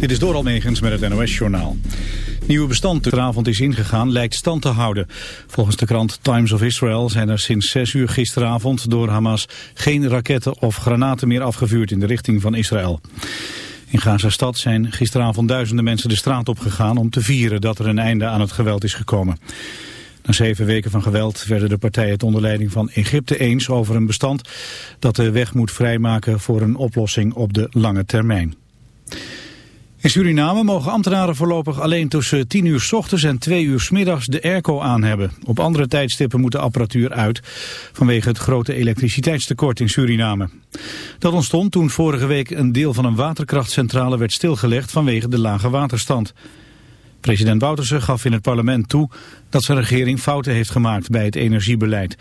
Dit is Doral Megens met het NOS-journaal. Nieuwe bestand gisteravond is ingegaan lijkt stand te houden. Volgens de krant Times of Israel zijn er sinds 6 uur gisteravond door Hamas geen raketten of granaten meer afgevuurd in de richting van Israël. In Gaza-stad zijn gisteravond duizenden mensen de straat op gegaan om te vieren dat er een einde aan het geweld is gekomen. Na zeven weken van geweld werden de partijen het onder leiding van Egypte eens over een bestand dat de weg moet vrijmaken voor een oplossing op de lange termijn. In Suriname mogen ambtenaren voorlopig alleen tussen 10 uur s ochtends en 2 uur s middags de airco aan hebben. Op andere tijdstippen moet de apparatuur uit vanwege het grote elektriciteitstekort in Suriname. Dat ontstond toen vorige week een deel van een waterkrachtcentrale werd stilgelegd vanwege de lage waterstand. President Bouterse gaf in het parlement toe dat zijn regering fouten heeft gemaakt bij het energiebeleid.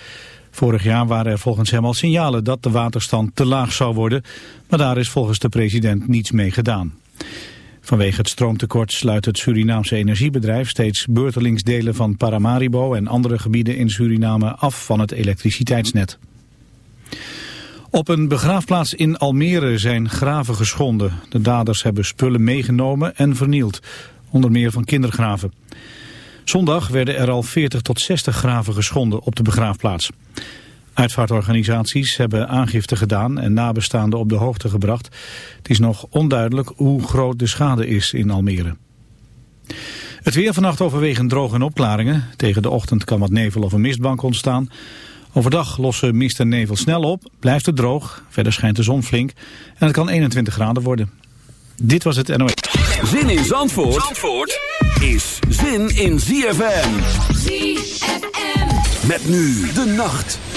Vorig jaar waren er volgens hem al signalen dat de waterstand te laag zou worden, maar daar is volgens de president niets mee gedaan. Vanwege het stroomtekort sluit het Surinaamse energiebedrijf steeds beurtelings delen van Paramaribo en andere gebieden in Suriname af van het elektriciteitsnet. Op een begraafplaats in Almere zijn graven geschonden. De daders hebben spullen meegenomen en vernield, onder meer van kindergraven. Zondag werden er al 40 tot 60 graven geschonden op de begraafplaats. Uitvaartorganisaties hebben aangifte gedaan en nabestaanden op de hoogte gebracht. Het is nog onduidelijk hoe groot de schade is in Almere. Het weer vannacht overwegend droog en opklaringen. Tegen de ochtend kan wat nevel of een mistbank ontstaan. Overdag lossen mist en nevel snel op, blijft het droog. Verder schijnt de zon flink en het kan 21 graden worden. Dit was het NOS. Zin in Zandvoort, Zandvoort is zin in ZFM. ZFM. Met nu de nacht.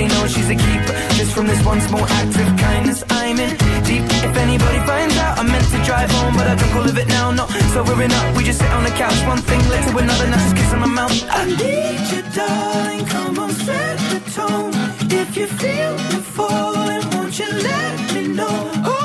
Everybody knows she's a keeper. Just from this one small act of kindness, I'm in deep. If anybody finds out, I'm meant to drive home, but I don't go live it now. No, so we're up. We just sit on the couch, one thing led to another. Now she's kissing my mouth. I need you, darling. Come on, set the tone. If you feel the falling, won't you let me know?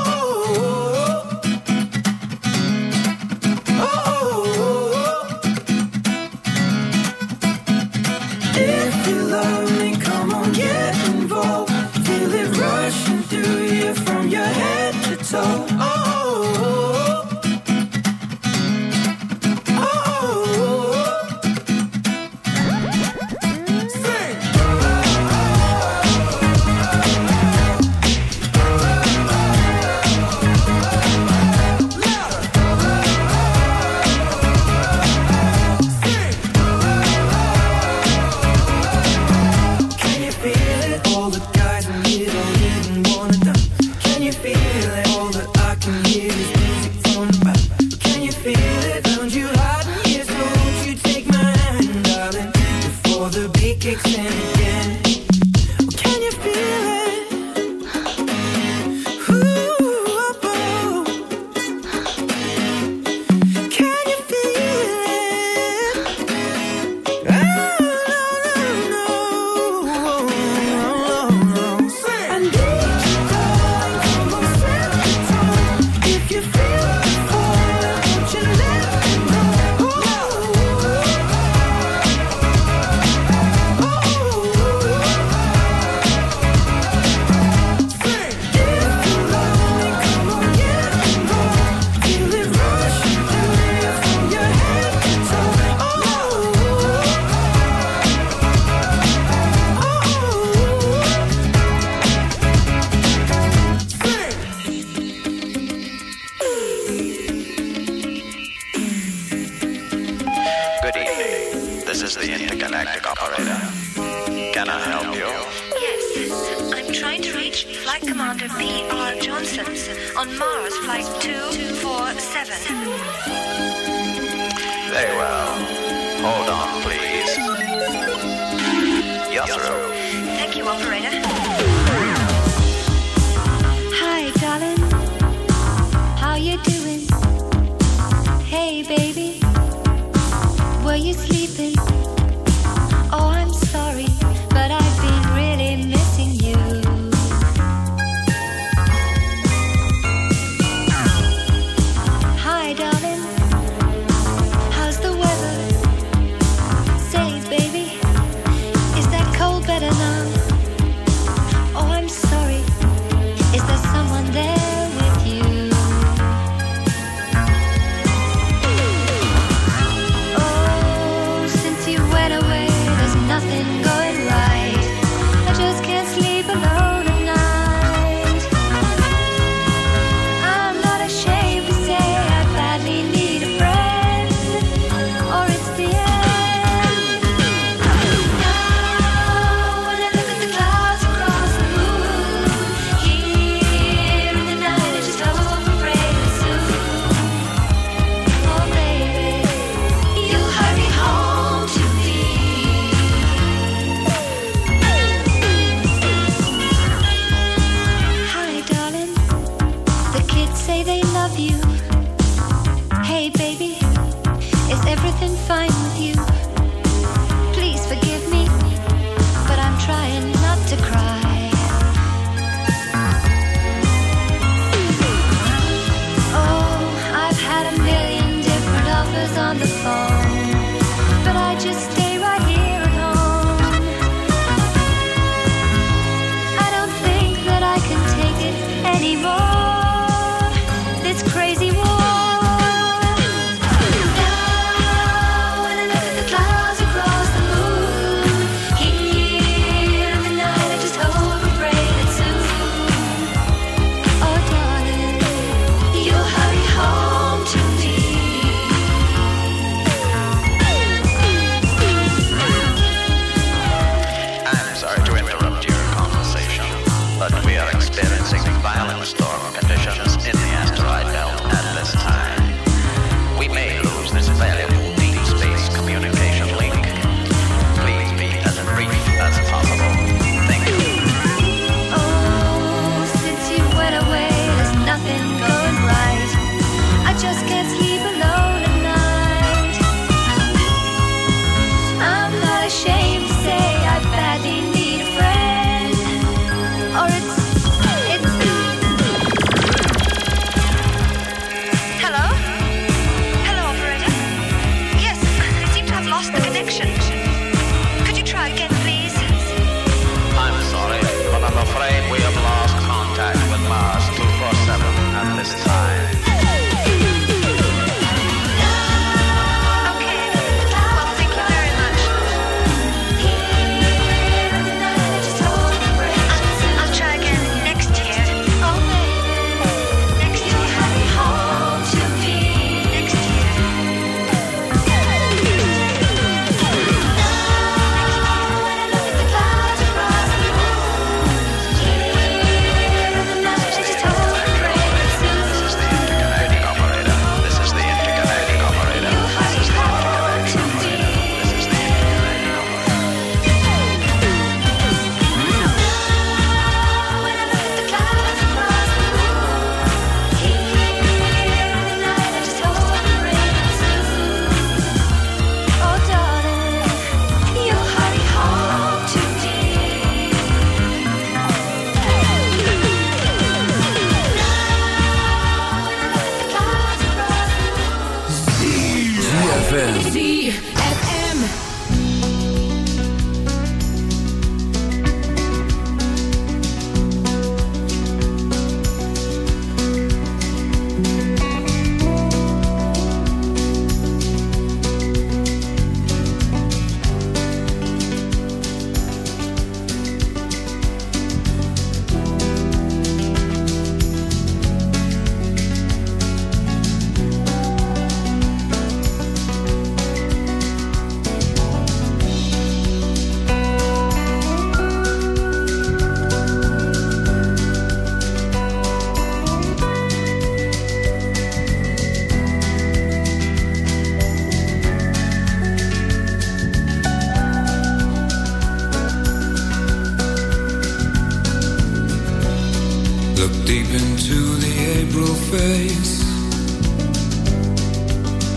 Look deep into the April face.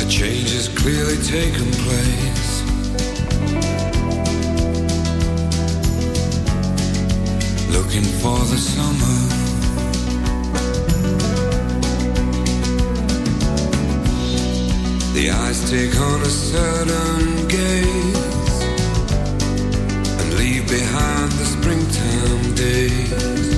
A change has clearly taken place. Looking for the summer. The eyes take on a certain gaze and leave behind the springtime days.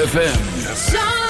ZFM.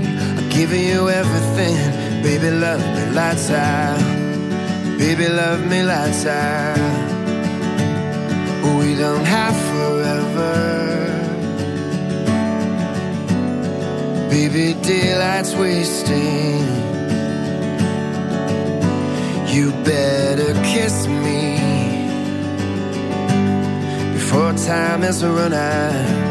Giving you everything. Baby, love me lights out. Baby, love me lights out. We don't have forever. Baby, daylight's wasting. You better kiss me before time has run out.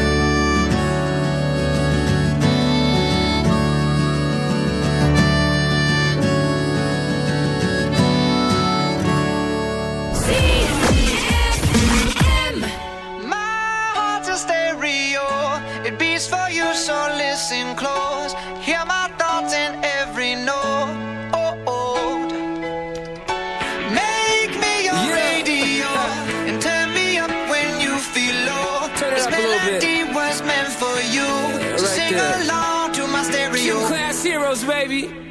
Was meant for you. so right sing there. along to my stereo. Two class heroes, baby.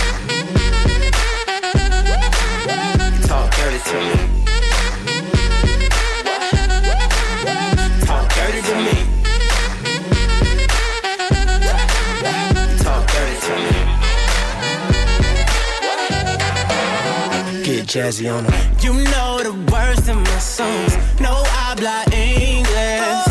you talk dirty to me. Talk dirty to me. Talk dirty to me. Get jazzy on them. You know the words in my songs. No habla English.